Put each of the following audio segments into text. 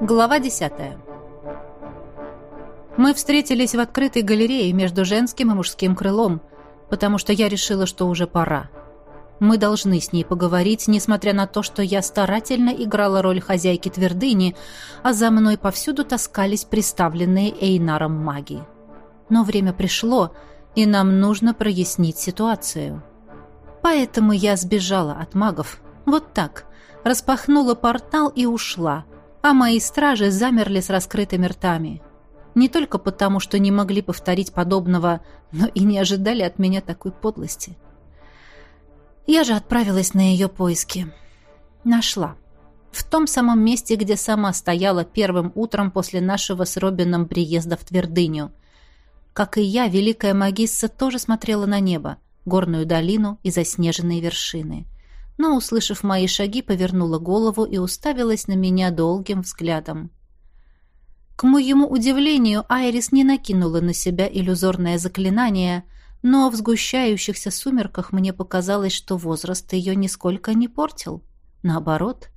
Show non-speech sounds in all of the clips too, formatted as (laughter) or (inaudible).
Глава 10. Мы встретились в открытой галерее между женским и мужским крылом, потому что я решила, что уже пора. Мы должны с ней поговорить, несмотря на то, что я старательно играла роль хозяйки твердыни, а за мной повсюду таскались приставленные Эйнаром маги. Но время пришло, и нам нужно прояснить ситуацию. Поэтому я сбежала от магов. Вот так. Распахнула портал и ушла. А мои стражи замерли с раскрытыми ртами. Не только потому, что не могли повторить подобного, но и не ожидали от меня такой подлости. Я же отправилась на ее поиски. Нашла. В том самом месте, где сама стояла первым утром после нашего с Робином приезда в Твердыню. Как и я, великая магисса тоже смотрела на небо, горную долину и заснеженные вершины. Но, услышав мои шаги, повернула голову и уставилась на меня долгим взглядом. К моему удивлению, Айрис не накинула на себя иллюзорное заклинание — но в сгущающихся сумерках мне показалось, что возраст ее нисколько не портил. Наоборот,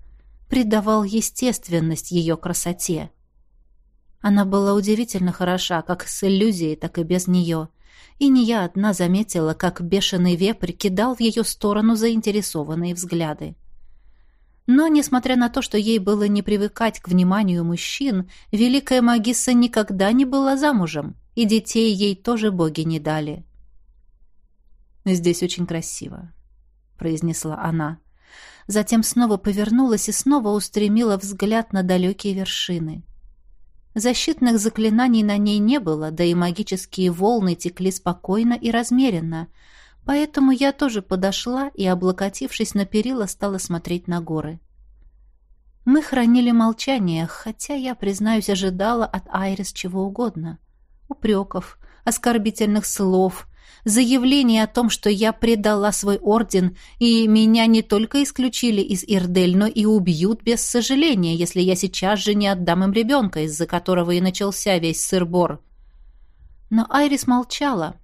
придавал естественность ее красоте. Она была удивительно хороша, как с иллюзией, так и без нее. И не я одна заметила, как бешеный вепрь кидал в ее сторону заинтересованные взгляды. Но, несмотря на то, что ей было не привыкать к вниманию мужчин, великая магисса никогда не была замужем, и детей ей тоже боги не дали. «Здесь очень красиво», — произнесла она. Затем снова повернулась и снова устремила взгляд на далекие вершины. Защитных заклинаний на ней не было, да и магические волны текли спокойно и размеренно, поэтому я тоже подошла и, облокотившись на перила, стала смотреть на горы. Мы хранили молчание, хотя я, признаюсь, ожидала от Айрис чего угодно. Упреков, оскорбительных слов, заявление о том, что я предала свой орден, и меня не только исключили из Ирдель, но и убьют без сожаления, если я сейчас же не отдам им ребенка, из-за которого и начался весь сыр-бор. Но Айрис молчала,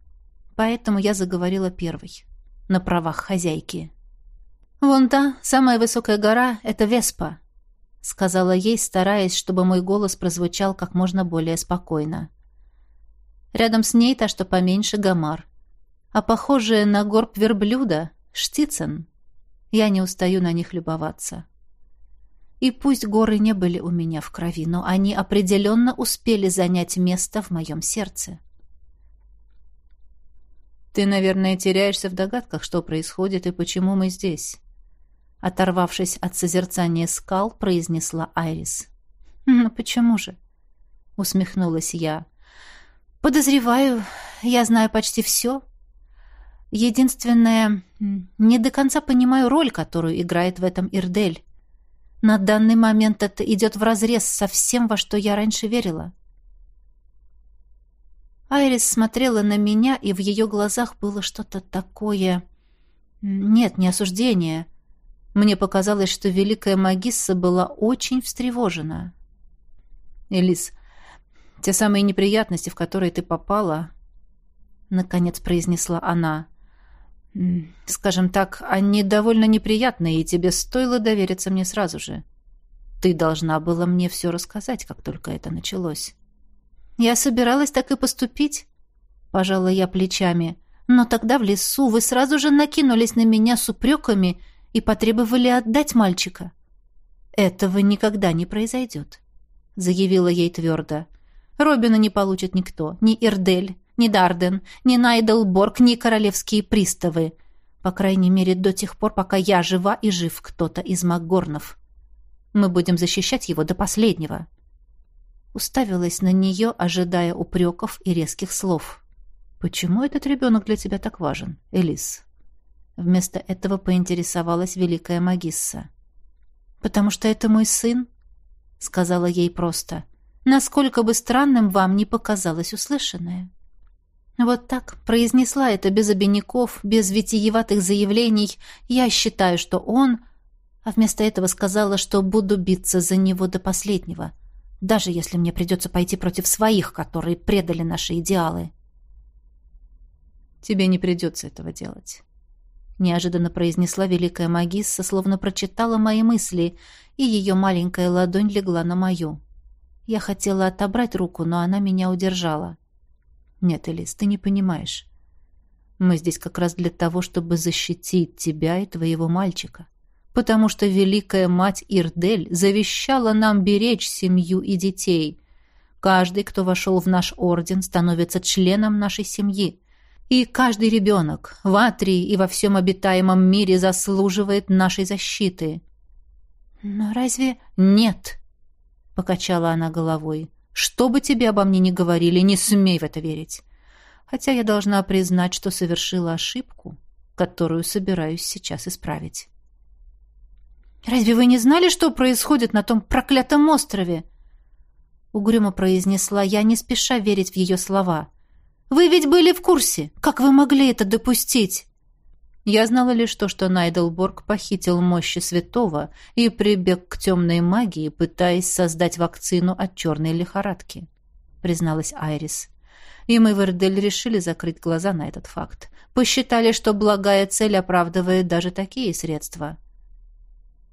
поэтому я заговорила первой, на правах хозяйки. «Вон та, самая высокая гора — это Веспа», — сказала ей, стараясь, чтобы мой голос прозвучал как можно более спокойно. Рядом с ней та, что поменьше, Гамар а похожие на горб верблюда — штицен. Я не устаю на них любоваться. И пусть горы не были у меня в крови, но они определенно успели занять место в моем сердце. «Ты, наверное, теряешься в догадках, что происходит и почему мы здесь», оторвавшись от созерцания скал, произнесла Айрис. «Ну почему же?» — усмехнулась я. «Подозреваю, я знаю почти все, Единственное, не до конца понимаю роль, которую играет в этом Ирдель. На данный момент это идет вразрез со всем, во что я раньше верила. Айрис смотрела на меня, и в ее глазах было что-то такое... Нет, не осуждение. Мне показалось, что великая магисса была очень встревожена. «Элис, те самые неприятности, в которые ты попала...» Наконец произнесла она. Скажем так, они довольно неприятные, и тебе стоило довериться мне сразу же. Ты должна была мне все рассказать, как только это началось. Я собиралась так и поступить, пожала я плечами. Но тогда в лесу вы сразу же накинулись на меня с упреками и потребовали отдать мальчика. Этого никогда не произойдет, заявила ей твердо. Робина не получит никто, ни Ирдель, ни Дарден, ни Найдлборг, ни королевские приставы. По крайней мере, до тех пор, пока я жива и жив кто-то из Макгорнов. Мы будем защищать его до последнего. Уставилась на нее, ожидая упреков и резких слов. «Почему этот ребенок для тебя так важен, Элис?» Вместо этого поинтересовалась великая магисса. «Потому что это мой сын», — сказала ей просто. «Насколько бы странным вам не показалось услышанное». Вот так произнесла это без обиняков, без витиеватых заявлений. Я считаю, что он... А вместо этого сказала, что буду биться за него до последнего, даже если мне придется пойти против своих, которые предали наши идеалы. «Тебе не придется этого делать», — неожиданно произнесла великая магисса, словно прочитала мои мысли, и ее маленькая ладонь легла на мою. Я хотела отобрать руку, но она меня удержала. «Нет, Элис, ты не понимаешь. Мы здесь как раз для того, чтобы защитить тебя и твоего мальчика. Потому что великая мать Ирдель завещала нам беречь семью и детей. Каждый, кто вошел в наш орден, становится членом нашей семьи. И каждый ребенок в Атрии и во всем обитаемом мире заслуживает нашей защиты. «Но разве...» «Нет!» — покачала она головой. «Что бы тебе обо мне ни говорили, не смей в это верить. Хотя я должна признать, что совершила ошибку, которую собираюсь сейчас исправить». «Разве вы не знали, что происходит на том проклятом острове?» Угрюмо произнесла я, не спеша верить в ее слова. Вы ведь были в курсе. Как вы могли это допустить? Я знала лишь то, что Найдлборг похитил мощи святого и прибег к темной магии, пытаясь создать вакцину от черной лихорадки, призналась Айрис. И мы в Эрдель решили закрыть глаза на этот факт. Посчитали, что благая цель оправдывает даже такие средства.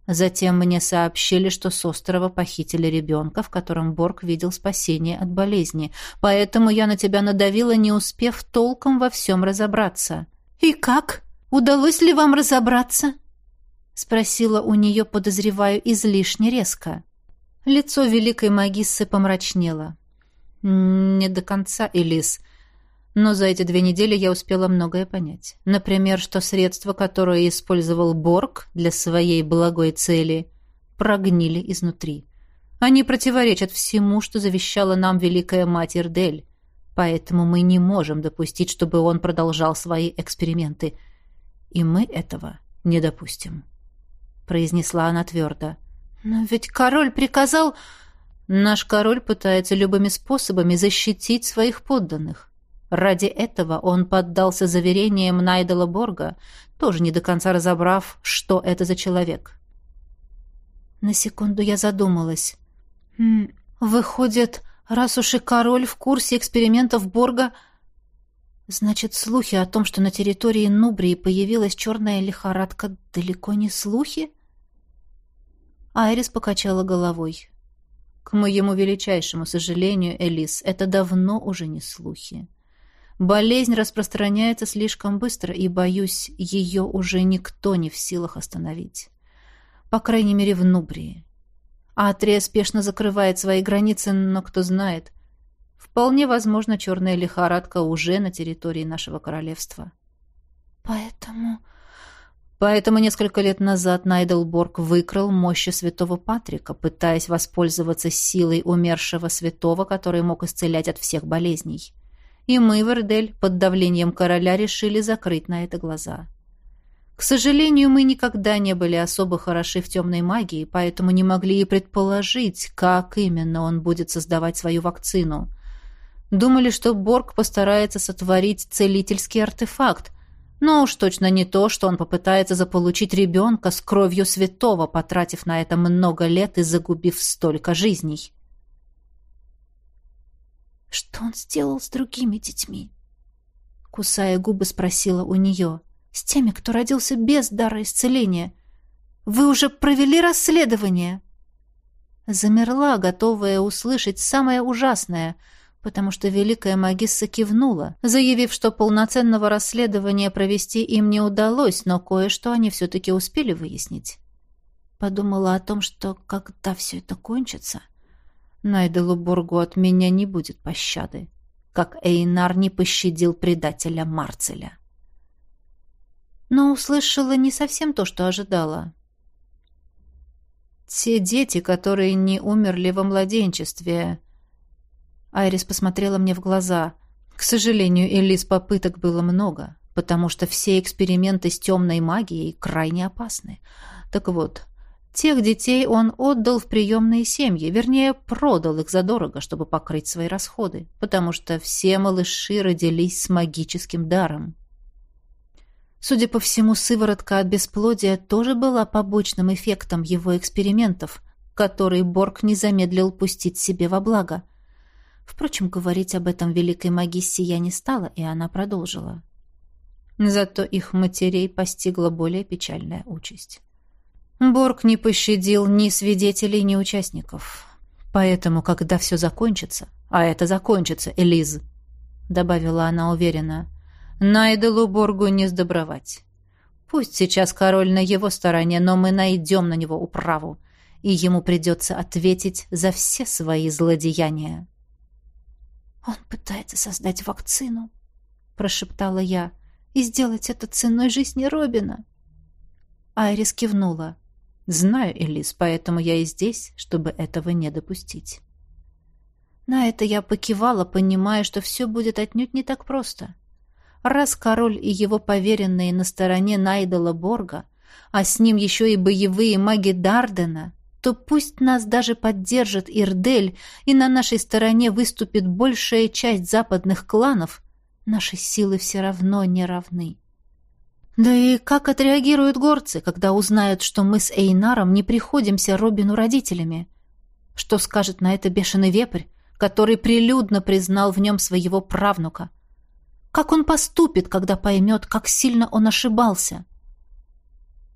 Затем мне сообщили, что с острова похитили ребенка, в котором Борг видел спасение от болезни. Поэтому я на тебя надавила, не успев толком во всем разобраться. «И как? Удалось ли вам разобраться?» Спросила у нее, подозреваю, излишне резко. Лицо великой магиссы помрачнело. «Не до конца, Элис. Но за эти две недели я успела многое понять. Например, что средства, которые использовал Борг для своей благой цели, прогнили изнутри. Они противоречат всему, что завещала нам Великая Мать Ирдель. Поэтому мы не можем допустить, чтобы он продолжал свои эксперименты. И мы этого не допустим», — произнесла она твердо. «Но ведь король приказал...» «Наш король пытается любыми способами защитить своих подданных. Ради этого он поддался заверениям Найдела Борга, тоже не до конца разобрав, что это за человек. На секунду я задумалась. «Выходит, раз уж и король в курсе экспериментов Борга, значит, слухи о том, что на территории Нубрии появилась черная лихорадка, далеко не слухи?» Айрис покачала головой. «К моему величайшему сожалению, Элис, это давно уже не слухи. Болезнь распространяется слишком быстро, и, боюсь, ее уже никто не в силах остановить. По крайней мере, в Нубрии. Атрия спешно закрывает свои границы, но кто знает. Вполне возможно, черная лихорадка уже на территории нашего королевства. Поэтому... Поэтому несколько лет назад Найдлборг выкрал мощи святого Патрика, пытаясь воспользоваться силой умершего святого, который мог исцелять от всех болезней и мы, Вердель, под давлением короля решили закрыть на это глаза. К сожалению, мы никогда не были особо хороши в темной магии, поэтому не могли и предположить, как именно он будет создавать свою вакцину. Думали, что Борг постарается сотворить целительский артефакт, но уж точно не то, что он попытается заполучить ребенка с кровью святого, потратив на это много лет и загубив столько жизней. Что он сделал с другими детьми? Кусая губы, спросила у нее. С теми, кто родился без дара исцеления. Вы уже провели расследование? Замерла, готовая услышать самое ужасное, потому что великая магисса кивнула, заявив, что полноценного расследования провести им не удалось, но кое-что они все-таки успели выяснить. Подумала о том, что когда все это кончится, Найделу Боргу от меня не будет пощады, как Эйнар не пощадил предателя Марцеля. Но услышала не совсем то, что ожидала. «Те дети, которые не умерли во младенчестве...» Айрис посмотрела мне в глаза. К сожалению, Элис попыток было много, потому что все эксперименты с темной магией крайне опасны. Так вот, Тех детей он отдал в приемные семьи, вернее, продал их задорого, чтобы покрыть свои расходы, потому что все малыши родились с магическим даром. Судя по всему, сыворотка от бесплодия тоже была побочным эффектом его экспериментов, который Борг не замедлил пустить себе во благо. Впрочем, говорить об этом великой магиссе я не стала, и она продолжила. Зато их матерей постигла более печальная участь. Борг не пощадил ни свидетелей, ни участников. Поэтому, когда все закончится, а это закончится, Элиз, добавила она уверенно, Найделу Боргу не сдобровать. Пусть сейчас король на его стороне, но мы найдем на него управу, и ему придется ответить за все свои злодеяния. «Он пытается создать вакцину», — прошептала я, — «и сделать это ценой жизни Робина». Айрис кивнула. «Знаю, Элис, поэтому я и здесь, чтобы этого не допустить». На это я покивала, понимая, что все будет отнюдь не так просто. Раз король и его поверенные на стороне Найдала Борга, а с ним еще и боевые маги Дардена, то пусть нас даже поддержит Ирдель, и на нашей стороне выступит большая часть западных кланов, наши силы все равно не равны. Да и как отреагируют горцы, когда узнают, что мы с Эйнаром не приходимся Робину родителями? Что скажет на это бешеный вепрь, который прилюдно признал в нем своего правнука? Как он поступит, когда поймет, как сильно он ошибался?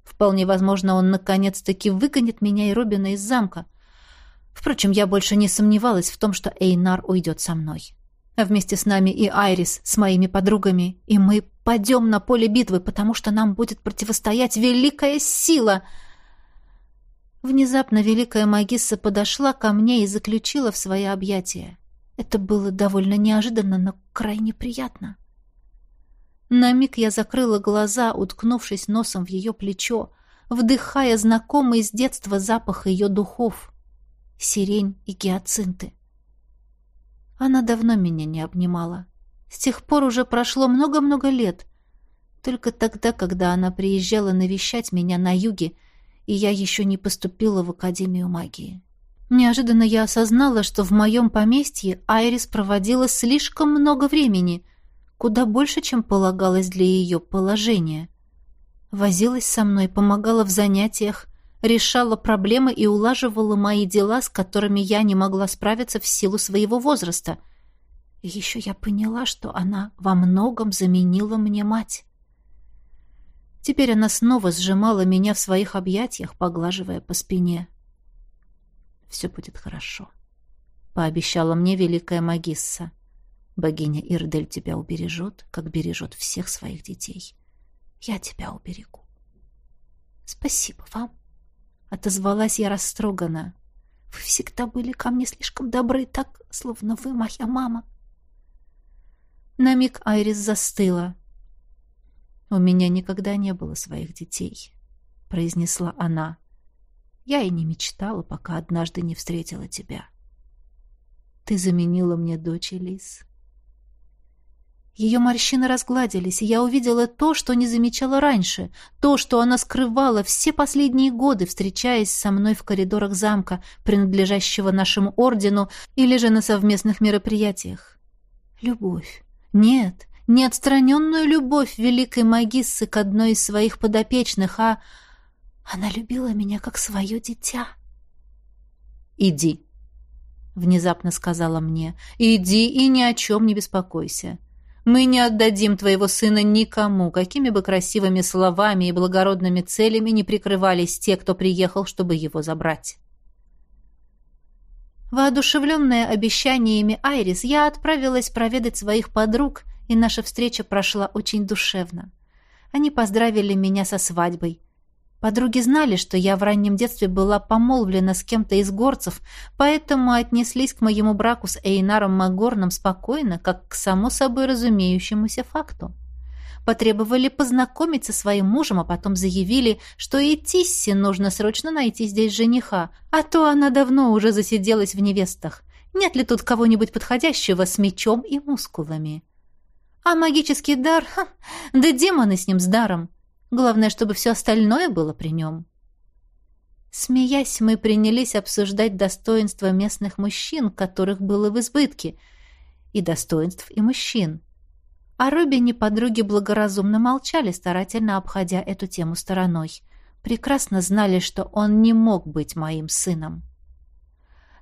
Вполне возможно, он наконец-таки выгонит меня и Робина из замка. Впрочем, я больше не сомневалась в том, что Эйнар уйдет со мной. А вместе с нами и Айрис с моими подругами, и мы пойдем на поле битвы, потому что нам будет противостоять великая сила — Внезапно великая магисса подошла ко мне и заключила в свои объятия. Это было довольно неожиданно, но крайне приятно. На миг я закрыла глаза, уткнувшись носом в ее плечо, вдыхая знакомый с детства запах ее духов — сирень и гиацинты. Она давно меня не обнимала. С тех пор уже прошло много-много лет. Только тогда, когда она приезжала навещать меня на юге, и я еще не поступила в Академию магии. Неожиданно я осознала, что в моем поместье Айрис проводила слишком много времени, куда больше, чем полагалось для ее положения. Возилась со мной, помогала в занятиях, решала проблемы и улаживала мои дела, с которыми я не могла справиться в силу своего возраста. Еще я поняла, что она во многом заменила мне мать. Теперь она снова сжимала меня в своих объятиях, поглаживая по спине. «Все будет хорошо», — пообещала мне великая магисса. «Богиня Ирдель тебя убережет, как бережет всех своих детей. Я тебя уберегу». «Спасибо вам», — отозвалась я растроганно. «Вы всегда были ко мне слишком добры, так, словно вы моя мама». На миг Айрис застыла. «У меня никогда не было своих детей», — произнесла она. «Я и не мечтала, пока однажды не встретила тебя. Ты заменила мне дочь Элис». Ее морщины разгладились, и я увидела то, что не замечала раньше, то, что она скрывала все последние годы, встречаясь со мной в коридорах замка, принадлежащего нашему ордену, или же на совместных мероприятиях. Любовь. Нет, не отстраненную любовь великой магиссы к одной из своих подопечных, а она любила меня как свое дитя. «Иди», — внезапно сказала мне, — «иди и ни о чем не беспокойся. Мы не отдадим твоего сына никому, какими бы красивыми словами и благородными целями не прикрывались те, кто приехал, чтобы его забрать». Воодушевленная обещаниями Айрис, я отправилась проведать своих подруг — и наша встреча прошла очень душевно. Они поздравили меня со свадьбой. Подруги знали, что я в раннем детстве была помолвлена с кем-то из горцев, поэтому отнеслись к моему браку с Эйнаром Магорном спокойно, как к само собой разумеющемуся факту. Потребовали познакомить со своим мужем, а потом заявили, что и Тисси нужно срочно найти здесь жениха, а то она давно уже засиделась в невестах. Нет ли тут кого-нибудь подходящего с мечом и мускулами? А магический дар... Ха, да демоны с ним с даром. Главное, чтобы все остальное было при нем. Смеясь, мы принялись обсуждать достоинства местных мужчин, которых было в избытке, и достоинств и мужчин. А Робини подруги благоразумно молчали, старательно обходя эту тему стороной. Прекрасно знали, что он не мог быть моим сыном.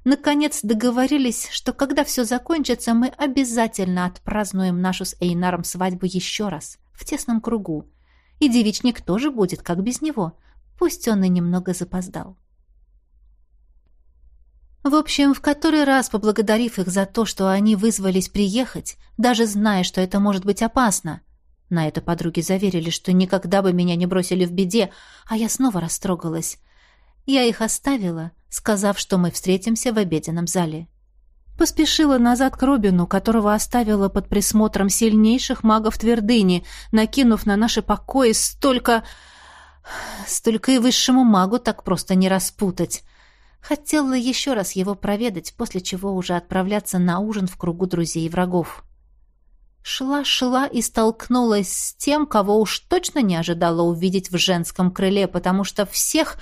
Наконец договорились, что когда все закончится, мы обязательно отпразднуем нашу с Эйнаром свадьбу еще раз, в тесном кругу. И девичник тоже будет, как без него. Пусть он и немного запоздал. В общем, в который раз поблагодарив их за то, что они вызвались приехать, даже зная, что это может быть опасно. На это подруги заверили, что никогда бы меня не бросили в беде, а я снова растрогалась. Я их оставила, сказав, что мы встретимся в обеденном зале. Поспешила назад к Робину, которого оставила под присмотром сильнейших магов Твердыни, накинув на наши покои столько... Столько и высшему магу так просто не распутать. Хотела еще раз его проведать, после чего уже отправляться на ужин в кругу друзей и врагов. Шла-шла и столкнулась с тем, кого уж точно не ожидала увидеть в женском крыле, потому что всех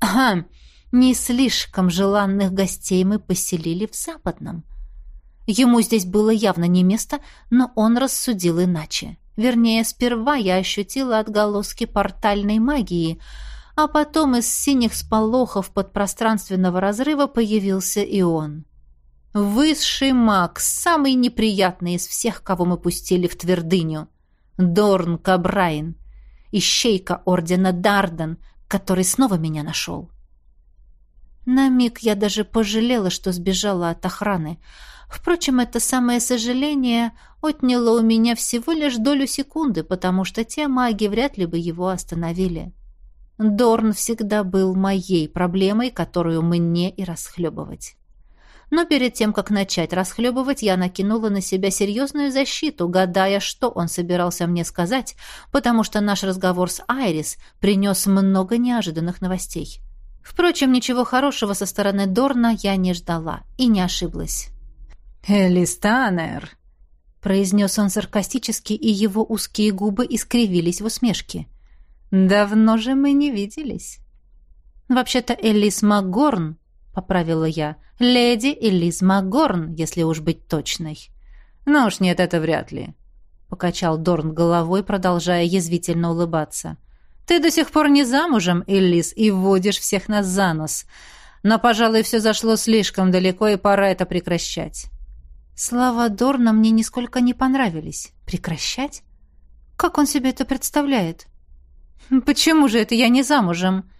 (clears throat) не слишком желанных гостей мы поселили в западном. Ему здесь было явно не место, но он рассудил иначе. Вернее, сперва я ощутила отголоски портальной магии — а потом из синих сполохов подпространственного разрыва появился и он. Высший маг, самый неприятный из всех, кого мы пустили в твердыню. Дорн Кабрайн, ищейка ордена Дарден, который снова меня нашел. На миг я даже пожалела, что сбежала от охраны. Впрочем, это самое сожаление отняло у меня всего лишь долю секунды, потому что те маги вряд ли бы его остановили. Дорн всегда был моей проблемой, которую мне и расхлебывать. Но перед тем, как начать расхлебывать, я накинула на себя серьезную защиту, гадая, что он собирался мне сказать, потому что наш разговор с Айрис принес много неожиданных новостей. Впрочем, ничего хорошего со стороны Дорна я не ждала и не ошиблась. «Элистанер», — произнес он саркастически, и его узкие губы искривились в усмешке. Давно же мы не виделись. Вообще-то Элис Магорн, поправила я. Леди Элис Магорн, если уж быть точной. Ну уж нет, это вряд ли, покачал Дорн головой, продолжая язвительно улыбаться. Ты до сих пор не замужем, Элис, и вводишь всех нас за нос. Но, пожалуй, все зашло слишком далеко, и пора это прекращать. Слова Дорна мне нисколько не понравились. Прекращать? Как он себе это представляет? «Почему же это я не замужем?»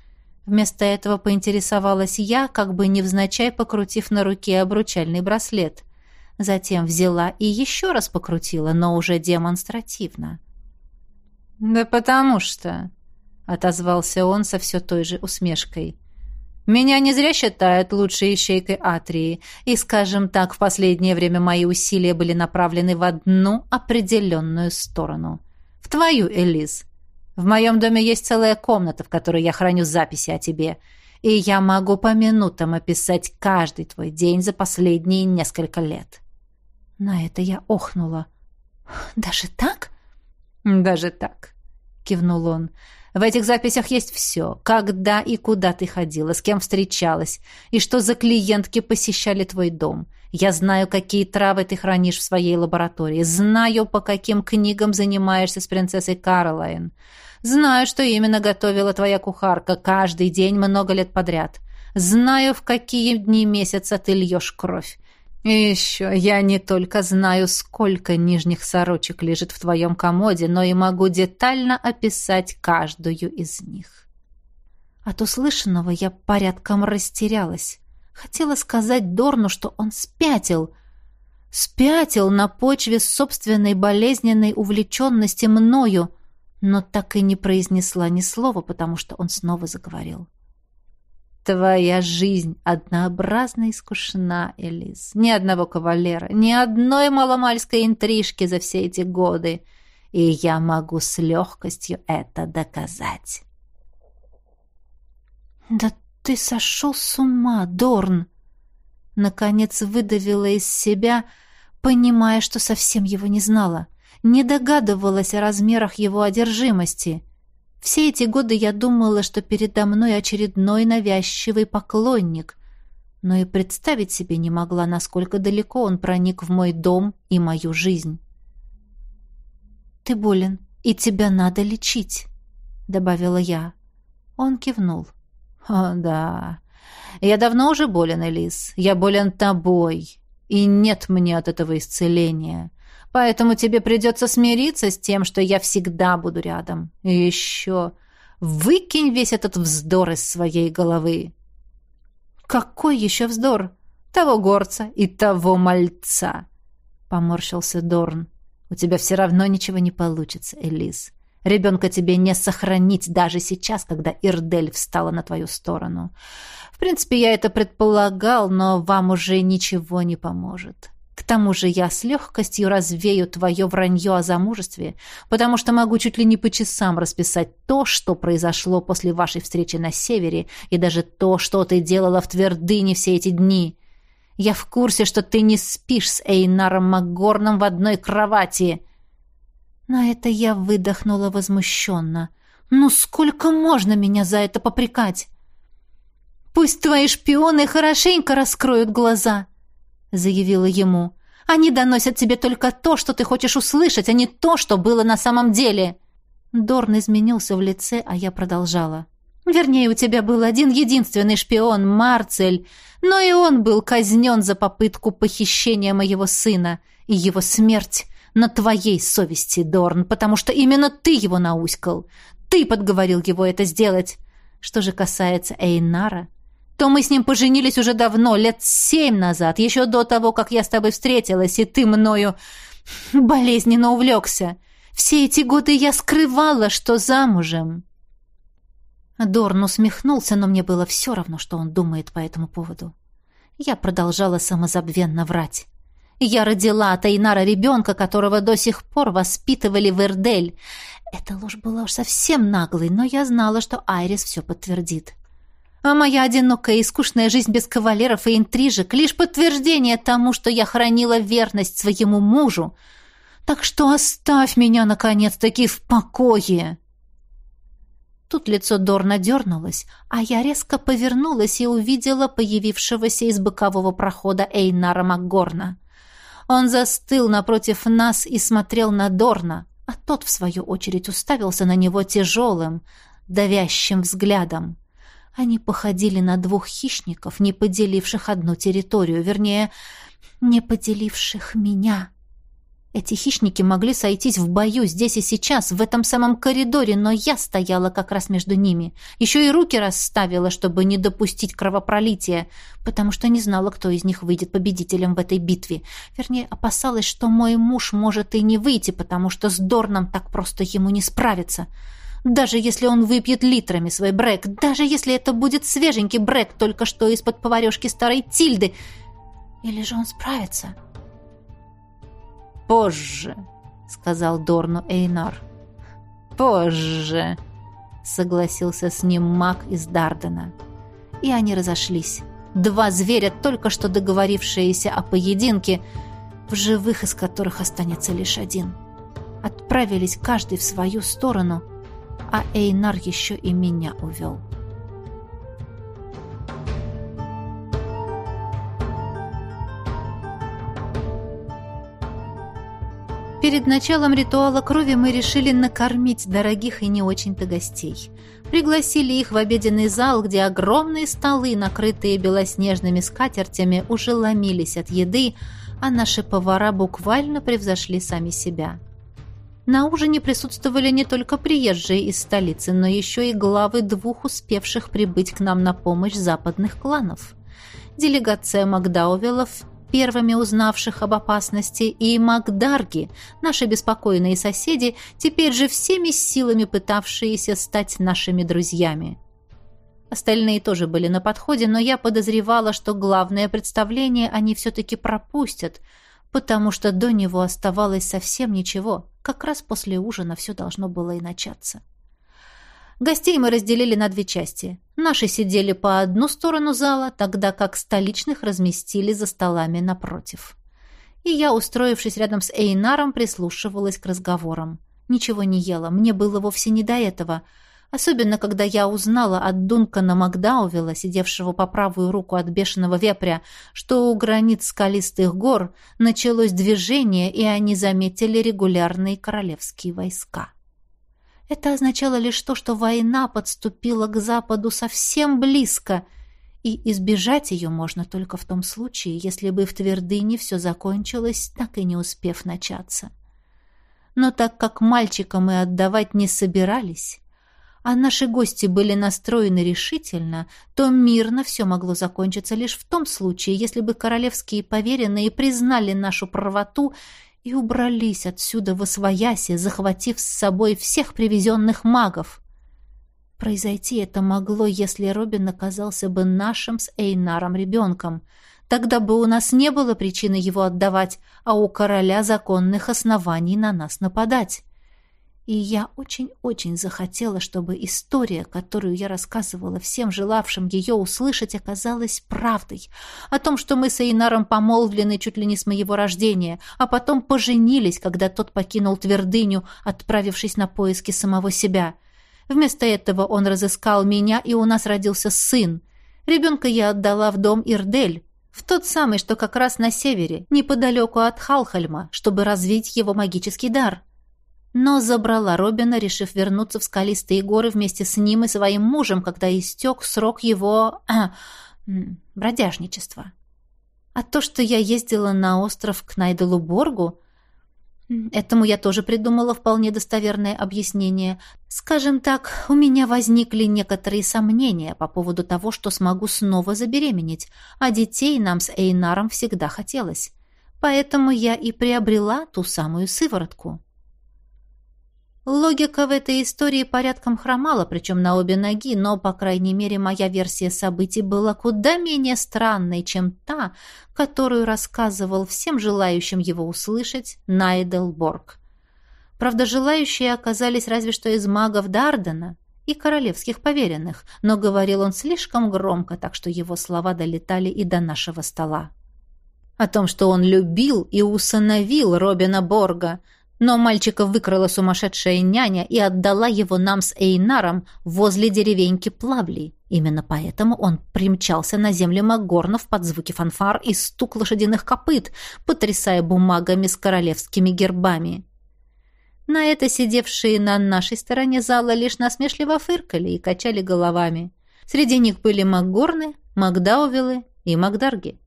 Вместо этого поинтересовалась я, как бы невзначай покрутив на руке обручальный браслет. Затем взяла и еще раз покрутила, но уже демонстративно. «Да потому что...» — отозвался он со все той же усмешкой. «Меня не зря считают лучшей ищейкой Атрии, и, скажем так, в последнее время мои усилия были направлены в одну определенную сторону. В твою, Элис. В моем доме есть целая комната, в которой я храню записи о тебе, и я могу по минутам описать каждый твой день за последние несколько лет». На это я охнула. «Даже так?» «Даже так», — кивнул он. «В этих записях есть все. Когда и куда ты ходила, с кем встречалась, и что за клиентки посещали твой дом. Я знаю, какие травы ты хранишь в своей лаборатории. Знаю, по каким книгам занимаешься с принцессой Каролайн. Знаю, что именно готовила твоя кухарка каждый день много лет подряд. Знаю, в какие дни месяца ты льешь кровь. И еще я не только знаю, сколько нижних сорочек лежит в твоем комоде, но и могу детально описать каждую из них. От услышанного я порядком растерялась. Хотела сказать Дорну, что он спятил. Спятил на почве собственной болезненной увлеченности мною — но так и не произнесла ни слова, потому что он снова заговорил. «Твоя жизнь однообразна и скучна, Элис. Ни одного кавалера, ни одной маломальской интрижки за все эти годы. И я могу с легкостью это доказать». «Да ты сошел с ума, Дорн!» Наконец выдавила из себя, понимая, что совсем его не знала не догадывалась о размерах его одержимости. Все эти годы я думала, что передо мной очередной навязчивый поклонник, но и представить себе не могла, насколько далеко он проник в мой дом и мою жизнь. «Ты болен, и тебя надо лечить», — добавила я. Он кивнул. «О, да. Я давно уже болен, Элис. Я болен тобой, и нет мне от этого исцеления. Поэтому тебе придется смириться с тем, что я всегда буду рядом. И еще выкинь весь этот вздор из своей головы. Какой еще вздор? того горца и того мальца», — поморщился Дорн. «У тебя все равно ничего не получится, Элис. Ребенка тебе не сохранить даже сейчас, когда Ирдель встала на твою сторону. В принципе, я это предполагал, но вам уже ничего не поможет. К тому же я с легкостью развею твое вранье о замужестве, потому что могу чуть ли не по часам расписать то, что произошло после вашей встречи на севере, и даже то, что ты делала в твердыне все эти дни. Я в курсе, что ты не спишь с Эйнаром Макгорном в одной кровати. На это я выдохнула возмущенно. «Ну сколько можно меня за это попрекать?» «Пусть твои шпионы хорошенько раскроют глаза», — заявила ему. «Они доносят тебе только то, что ты хочешь услышать, а не то, что было на самом деле». Дорн изменился в лице, а я продолжала. «Вернее, у тебя был один единственный шпион, Марцель, но и он был казнен за попытку похищения моего сына, и его смерть на твоей совести, Дорн, потому что именно ты его науськал. Ты подговорил его это сделать. Что же касается Эйнара, то мы с ним поженились уже давно, лет семь назад, еще до того, как я с тобой встретилась, и ты мною болезненно увлекся. Все эти годы я скрывала, что замужем». Дорн усмехнулся, но мне было все равно, что он думает по этому поводу. Я продолжала самозабвенно врать. Я родила от Эйнара ребенка, которого до сих пор воспитывали в Эрдель. Эта ложь была уж совсем наглой, но я знала, что Айрис все подтвердит. А моя одинокая и скучная жизнь без кавалеров и интрижек — лишь подтверждение тому, что я хранила верность своему мужу. Так что оставь меня, наконец-таки, в покое!» Тут лицо Дорна дернулось, а я резко повернулась и увидела появившегося из бокового прохода Эйнара Макгорна. Он застыл напротив нас и смотрел на Дорна, а тот, в свою очередь, уставился на него тяжелым, давящим взглядом. Они походили на двух хищников, не поделивших одну территорию, вернее, не поделивших меня. Эти хищники могли сойтись в бою здесь и сейчас, в этом самом коридоре, но я стояла как раз между ними. Еще и руки расставила, чтобы не допустить кровопролития, потому что не знала, кто из них выйдет победителем в этой битве. Вернее, опасалась, что мой муж может и не выйти, потому что с Дорном так просто ему не справиться. Даже если он выпьет литрами свой брек, даже если это будет свеженький брек, только что из-под поварешки старой Тильды. Или же он справится?» «Позже», — сказал Дорну Эйнар. «Позже», — согласился с ним маг из Дардена. И они разошлись. Два зверя, только что договорившиеся о поединке, в живых из которых останется лишь один. Отправились каждый в свою сторону, а Эйнар еще и меня увел. Перед началом ритуала крови мы решили накормить дорогих и не очень-то гостей. Пригласили их в обеденный зал, где огромные столы, накрытые белоснежными скатертями, уже ломились от еды, а наши повара буквально превзошли сами себя. На ужине присутствовали не только приезжие из столицы, но еще и главы двух успевших прибыть к нам на помощь западных кланов. Делегация Макдаувелов первыми узнавших об опасности, и Макдарги, наши беспокойные соседи, теперь же всеми силами пытавшиеся стать нашими друзьями. Остальные тоже были на подходе, но я подозревала, что главное представление они все-таки пропустят, потому что до него оставалось совсем ничего. Как раз после ужина все должно было и начаться. Гостей мы разделили на две части. Наши сидели по одну сторону зала, тогда как столичных разместили за столами напротив. И я, устроившись рядом с Эйнаром, прислушивалась к разговорам. Ничего не ела, мне было вовсе не до этого. Особенно, когда я узнала от Дункана Макдаувела, сидевшего по правую руку от бешеного вепря, что у границ скалистых гор началось движение, и они заметили регулярные королевские войска. Это означало лишь то, что война подступила к Западу совсем близко, и избежать ее можно только в том случае, если бы в Твердыне все закончилось, так и не успев начаться. Но так как мальчика мы отдавать не собирались, а наши гости были настроены решительно, то мирно все могло закончиться лишь в том случае, если бы королевские поверенные признали нашу правоту и убрались отсюда во свояси, захватив с собой всех привезенных магов. Произойти это могло, если Робин оказался бы нашим с Эйнаром ребенком. Тогда бы у нас не было причины его отдавать, а у короля законных оснований на нас нападать. И я очень-очень захотела, чтобы история, которую я рассказывала всем желавшим ее услышать, оказалась правдой. О том, что мы с Эйнаром помолвлены чуть ли не с моего рождения, а потом поженились, когда тот покинул твердыню, отправившись на поиски самого себя. Вместо этого он разыскал меня, и у нас родился сын. Ребенка я отдала в дом Ирдель, в тот самый, что как раз на севере, неподалеку от Халхальма, чтобы развить его магический дар но забрала Робина, решив вернуться в скалистые горы вместе с ним и своим мужем, когда истек срок его (clears throat) э, бродяжничества. А то, что я ездила на остров к Найделу-Боргу, этому я тоже придумала вполне достоверное объяснение. Скажем так, у меня возникли некоторые сомнения по поводу того, что смогу снова забеременеть, а детей нам с Эйнаром всегда хотелось. Поэтому я и приобрела ту самую сыворотку. Логика в этой истории порядком хромала, причем на обе ноги, но, по крайней мере, моя версия событий была куда менее странной, чем та, которую рассказывал всем желающим его услышать Найдел Борг. Правда, желающие оказались разве что из магов Дардена и королевских поверенных, но говорил он слишком громко, так что его слова долетали и до нашего стола. О том, что он любил и усыновил Робина Борга – но мальчика выкрала сумасшедшая няня и отдала его нам с Эйнаром возле деревеньки Плавли. Именно поэтому он примчался на землю Магорнов под звуки фанфар и стук лошадиных копыт, потрясая бумагами с королевскими гербами. На это сидевшие на нашей стороне зала лишь насмешливо фыркали и качали головами. Среди них были Макгорны, Макдаувилы и Макдарги.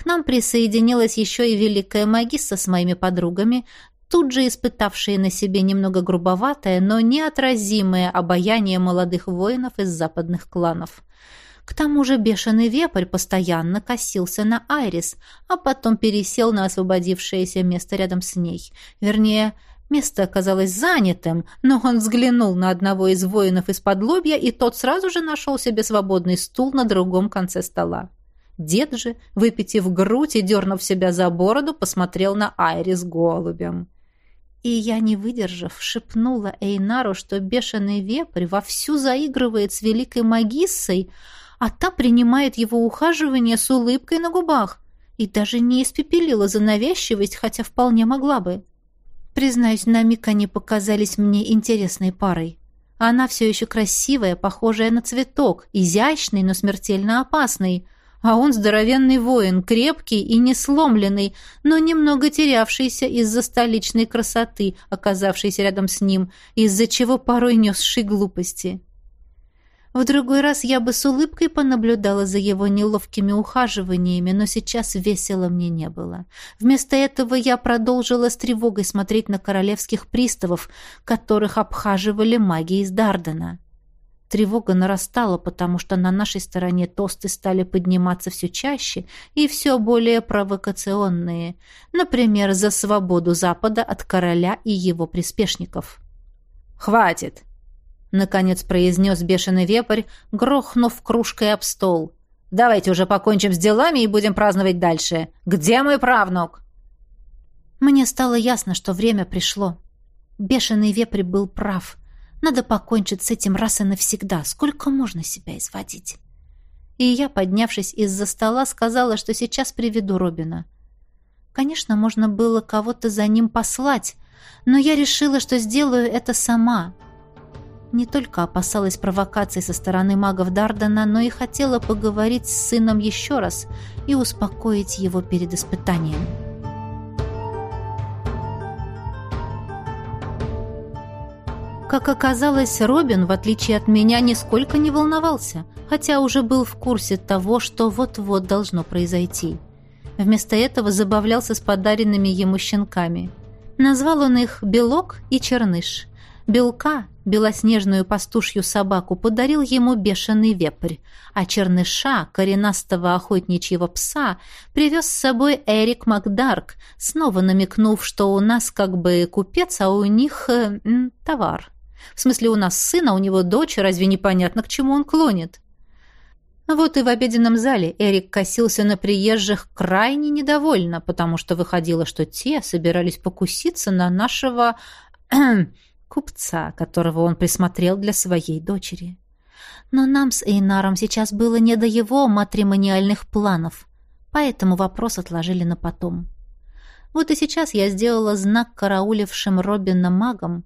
К нам присоединилась еще и великая магисса с моими подругами, тут же испытавшие на себе немного грубоватое, но неотразимое обаяние молодых воинов из западных кланов. К тому же бешеный вепрь постоянно косился на Айрис, а потом пересел на освободившееся место рядом с ней. Вернее, место оказалось занятым, но он взглянул на одного из воинов из-под лобья, и тот сразу же нашел себе свободный стул на другом конце стола. Дед же, выпитив грудь и дернув себя за бороду, посмотрел на Айрис голубем. И я, не выдержав, шепнула Эйнару, что бешеный вепрь вовсю заигрывает с великой магиссой, а та принимает его ухаживание с улыбкой на губах и даже не испепелила за навязчивость, хотя вполне могла бы. Признаюсь, на миг они показались мне интересной парой. Она все еще красивая, похожая на цветок, изящный, но смертельно опасный — а он здоровенный воин, крепкий и не сломленный, но немного терявшийся из-за столичной красоты, оказавшейся рядом с ним, из-за чего порой несший глупости. В другой раз я бы с улыбкой понаблюдала за его неловкими ухаживаниями, но сейчас весело мне не было. Вместо этого я продолжила с тревогой смотреть на королевских приставов, которых обхаживали маги из Дардена. Тревога нарастала, потому что на нашей стороне тосты стали подниматься все чаще и все более провокационные. Например, за свободу Запада от короля и его приспешников. «Хватит!» — наконец произнес бешеный вепрь, грохнув кружкой об стол. «Давайте уже покончим с делами и будем праздновать дальше. Где мой правнук?» Мне стало ясно, что время пришло. Бешеный вепрь был прав. Надо покончить с этим раз и навсегда. Сколько можно себя изводить? И я, поднявшись из-за стола, сказала, что сейчас приведу Робина. Конечно, можно было кого-то за ним послать, но я решила, что сделаю это сама. Не только опасалась провокаций со стороны магов Дардена, но и хотела поговорить с сыном еще раз и успокоить его перед испытанием. Как оказалось, Робин, в отличие от меня, нисколько не волновался, хотя уже был в курсе того, что вот-вот должно произойти. Вместо этого забавлялся с подаренными ему щенками. Назвал он их «Белок» и «Черныш». Белка белоснежную пастушью собаку, подарил ему бешеный вепрь, а черныша, коренастого охотничьего пса, привез с собой Эрик Макдарк, снова намекнув, что у нас как бы купец, а у них э, товар. В смысле, у нас сын, а у него дочь, разве непонятно, к чему он клонит? Вот и в обеденном зале Эрик косился на приезжих крайне недовольно, потому что выходило, что те собирались покуситься на нашего (clears throat) купца, которого он присмотрел для своей дочери. Но нам с Эйнаром сейчас было не до его матримониальных планов, поэтому вопрос отложили на потом. Вот и сейчас я сделала знак караулившим Робина магам,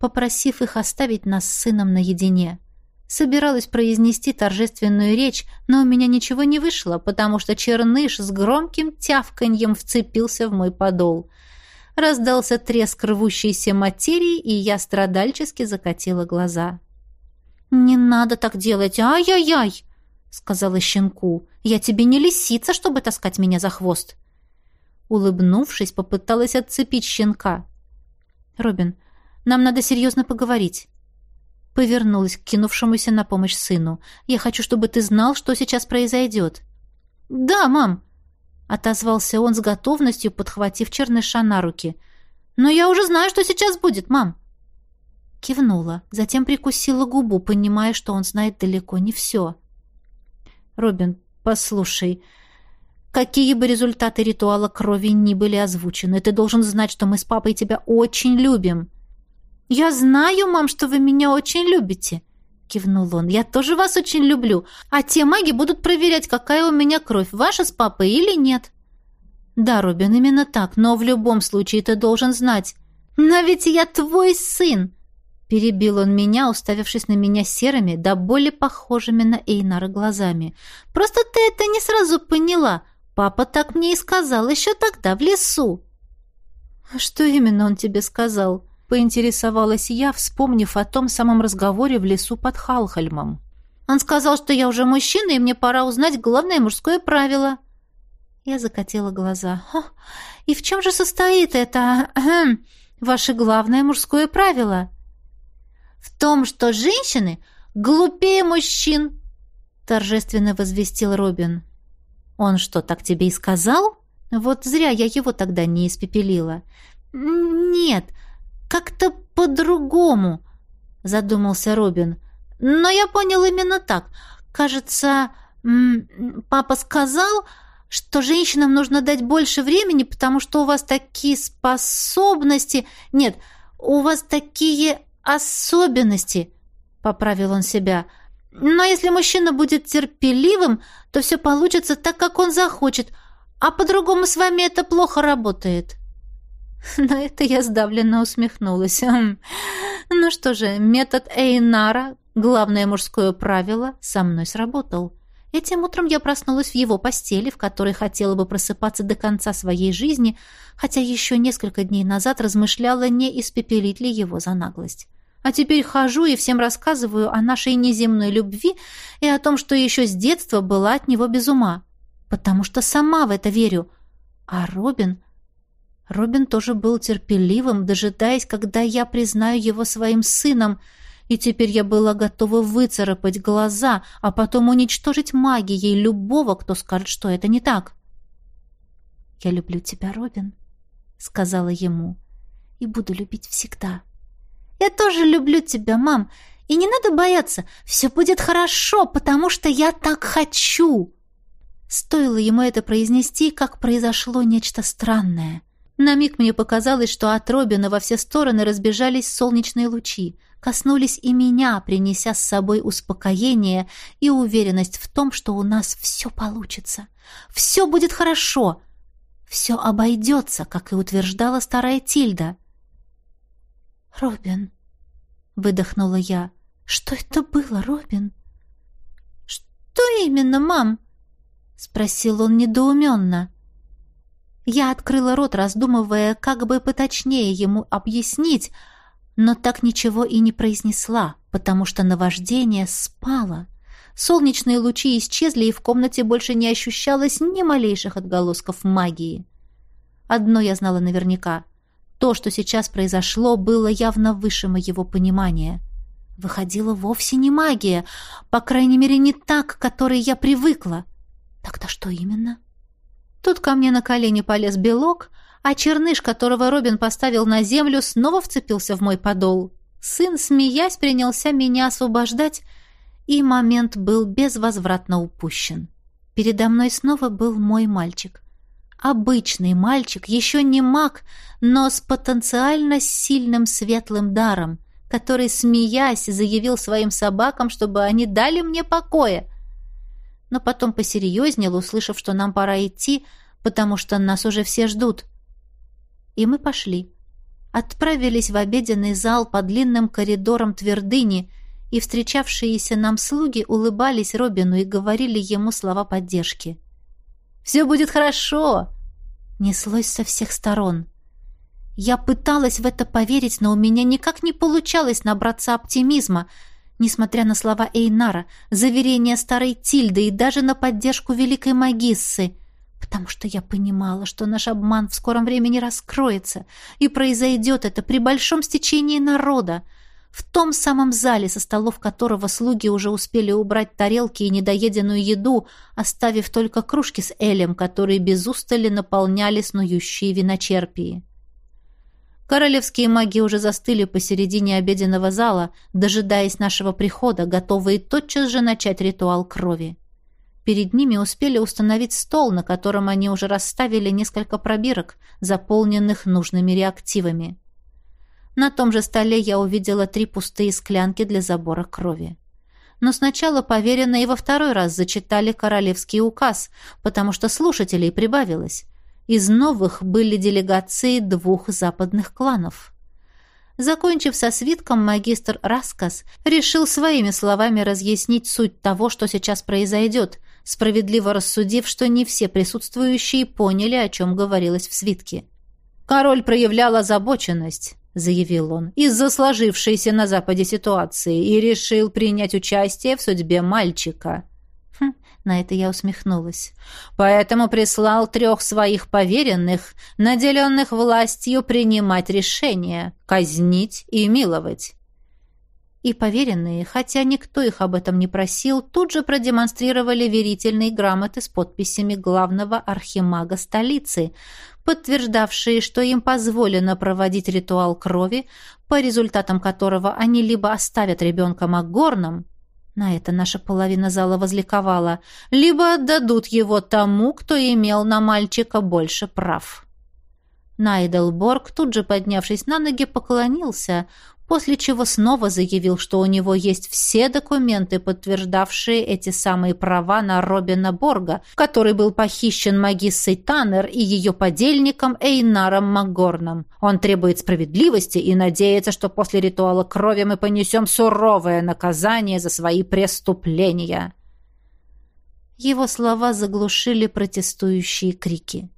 попросив их оставить нас с сыном наедине — Собиралась произнести торжественную речь, но у меня ничего не вышло, потому что черныш с громким тявканьем вцепился в мой подол. Раздался треск рвущейся материи, и я страдальчески закатила глаза. «Не надо так делать! Ай-яй-яй!» — сказала щенку. «Я тебе не лисица, чтобы таскать меня за хвост!» Улыбнувшись, попыталась отцепить щенка. «Робин, нам надо серьезно поговорить. Повернулась к кинувшемуся на помощь сыну. «Я хочу, чтобы ты знал, что сейчас произойдет». «Да, мам!» — отозвался он с готовностью, подхватив черныша на руки. «Но я уже знаю, что сейчас будет, мам!» Кивнула, затем прикусила губу, понимая, что он знает далеко не все. «Робин, послушай, какие бы результаты ритуала крови ни были озвучены, ты должен знать, что мы с папой тебя очень любим!» «Я знаю, мам, что вы меня очень любите», — кивнул он. «Я тоже вас очень люблю. А те маги будут проверять, какая у меня кровь, ваша с папой или нет». «Да, Робин, именно так, но в любом случае ты должен знать». «Но ведь я твой сын!» Перебил он меня, уставившись на меня серыми, да более похожими на Эйнара глазами. «Просто ты это не сразу поняла. Папа так мне и сказал еще тогда, в лесу». «А что именно он тебе сказал?» Поинтересовалась я, вспомнив о том самом разговоре в лесу под Халхальмом. «Он сказал, что я уже мужчина, и мне пора узнать главное мужское правило». Я закатила глаза. «И в чем же состоит это (clears throat) ваше главное мужское правило?» «В том, что женщины глупее мужчин», — торжественно возвестил Робин. «Он что, так тебе и сказал?» «Вот зря я его тогда не испепелила». «Нет, как-то по-другому, задумался Робин. Но я понял именно так. Кажется, папа сказал, что женщинам нужно дать больше времени, потому что у вас такие способности. Нет, у вас такие особенности, поправил он себя. Но если мужчина будет терпеливым, то все получится так, как он захочет, а по-другому с вами это плохо работает. (laughs) На это я сдавленно усмехнулась. Ну что же, метод Эйнара, главное мужское правило, со мной сработал. Этим утром я проснулась в его постели, в которой хотела бы просыпаться до конца своей жизни, хотя еще несколько дней назад размышляла, не испепелить ли его за наглость. А теперь хожу и всем рассказываю о нашей неземной любви и о том, что еще с детства была от него без ума. Потому что сама в это верю. А Робин Робин тоже был терпеливым, дожидаясь, когда я признаю его своим сыном, и теперь я была готова выцарапать глаза, а потом уничтожить магией любого, кто скажет, что это не так. «Я люблю тебя, Робин», — сказала ему, — «и буду любить всегда». «Я тоже люблю тебя, мам, и не надо бояться, все будет хорошо, потому что я так хочу». Стоило ему это произнести, как произошло нечто странное — на миг мне показалось, что от Робина во все стороны разбежались солнечные лучи, коснулись и меня, принеся с собой успокоение и уверенность в том, что у нас все получится. Все будет хорошо. Все обойдется, как и утверждала старая Тильда. «Робин», — выдохнула я, — «что это было, Робин?» «Что именно, мам?» — спросил он недоуменно. Я открыла рот, раздумывая, как бы поточнее ему объяснить, но так ничего и не произнесла, потому что наваждение спало. Солнечные лучи исчезли, и в комнате больше не ощущалось ни малейших отголосков магии. Одно я знала наверняка. То, что сейчас произошло, было явно выше моего понимания. Выходила вовсе не магия, по крайней мере, не так, к которой я привыкла. Тогда что именно? Тут ко мне на колени полез белок, а черныш, которого Робин поставил на землю, снова вцепился в мой подол. Сын, смеясь, принялся меня освобождать, и момент был безвозвратно упущен. Передо мной снова был мой мальчик. Обычный мальчик, еще не маг, но с потенциально сильным светлым даром, который, смеясь, заявил своим собакам, чтобы они дали мне покоя. Но потом посерьезнел, услышав, что нам пора идти, потому что нас уже все ждут. И мы пошли. Отправились в обеденный зал по длинным коридорам твердыни, и встречавшиеся нам слуги улыбались Робину и говорили ему слова поддержки. «Все будет хорошо!» Неслось со всех сторон. Я пыталась в это поверить, но у меня никак не получалось набраться оптимизма, несмотря на слова Эйнара, заверения старой Тильды и даже на поддержку великой магиссы, потому что я понимала, что наш обман в скором времени раскроется, и произойдет это при большом стечении народа, в том самом зале, со столов которого слуги уже успели убрать тарелки и недоеденную еду, оставив только кружки с элем, которые без устали наполняли снующие виночерпии. Королевские маги уже застыли посередине обеденного зала, дожидаясь нашего прихода, готовые тотчас же начать ритуал крови. Перед ними успели установить стол, на котором они уже расставили несколько пробирок, заполненных нужными реактивами. На том же столе я увидела три пустые склянки для забора крови. Но сначала поверенные во второй раз зачитали королевский указ, потому что слушателей прибавилось. Из новых были делегации двух западных кланов. Закончив со свитком, магистр Раскас решил своими словами разъяснить суть того, что сейчас произойдет, справедливо рассудив, что не все присутствующие поняли, о чем говорилось в свитке. Король проявлял озабоченность, — заявил он, — из-за сложившейся на Западе ситуации и решил принять участие в судьбе мальчика. На это я усмехнулась. Поэтому прислал трех своих поверенных, наделенных властью принимать решения, казнить и миловать. И поверенные, хотя никто их об этом не просил, тут же продемонстрировали верительные грамоты с подписями главного архимага столицы, подтверждавшие, что им позволено проводить ритуал крови, по результатам которого они либо оставят ребенка Макгорном, на это наша половина зала возликовала, либо отдадут его тому, кто имел на мальчика больше прав. Найделборг, тут же поднявшись на ноги, поклонился, после чего снова заявил, что у него есть все документы, подтверждавшие эти самые права на Робина Борга, который был похищен магиссой Таннер и ее подельником Эйнаром Магорном. Он требует справедливости и надеется, что после ритуала крови мы понесем суровое наказание за свои преступления. Его слова заглушили протестующие крики.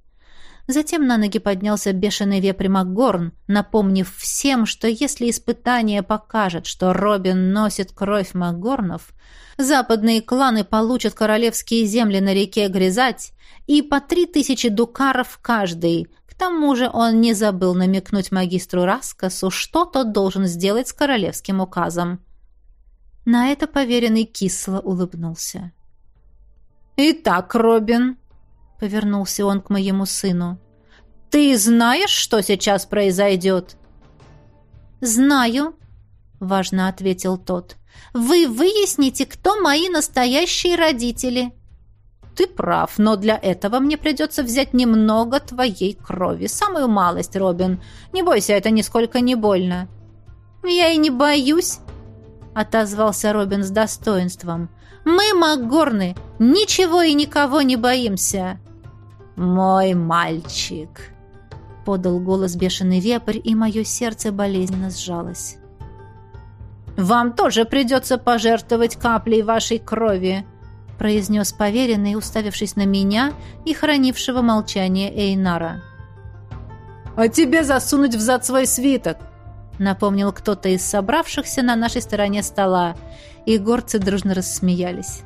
Затем на ноги поднялся бешеный вепрь Макгорн, напомнив всем, что если испытание покажет, что Робин носит кровь Макгорнов, западные кланы получат королевские земли на реке Грязать и по три тысячи дукаров каждый. К тому же он не забыл намекнуть магистру Раскасу, что тот должен сделать с королевским указом. На это поверенный кисло улыбнулся. «Итак, Робин», Повернулся он к моему сыну. «Ты знаешь, что сейчас произойдет?» «Знаю», — важно ответил тот. «Вы выясните, кто мои настоящие родители». «Ты прав, но для этого мне придется взять немного твоей крови. Самую малость, Робин. Не бойся, это нисколько не больно». «Я и не боюсь», — отозвался Робин с достоинством. «Мы, Макгорны, ничего и никого не боимся». «Мой мальчик!» — подал голос бешеный вепрь, и мое сердце болезненно сжалось. «Вам тоже придется пожертвовать каплей вашей крови», — произнес поверенный, уставившись на меня и хранившего молчание Эйнара. «А тебе засунуть в зад свой свиток!» — напомнил кто-то из собравшихся на нашей стороне стола, и горцы дружно рассмеялись.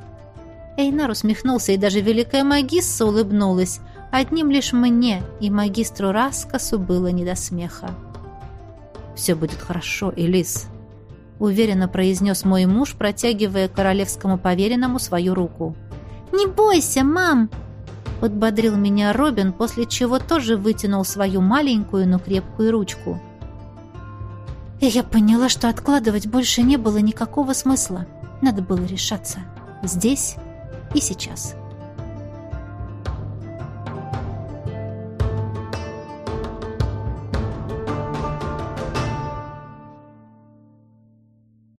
Эйнар усмехнулся, и даже великая магисса улыбнулась, Одним лишь мне и магистру Раскасу было не до смеха. «Все будет хорошо, Элис», — уверенно произнес мой муж, протягивая королевскому поверенному свою руку. «Не бойся, мам!» — подбодрил меня Робин, после чего тоже вытянул свою маленькую, но крепкую ручку. И я поняла, что откладывать больше не было никакого смысла. Надо было решаться. Здесь и сейчас.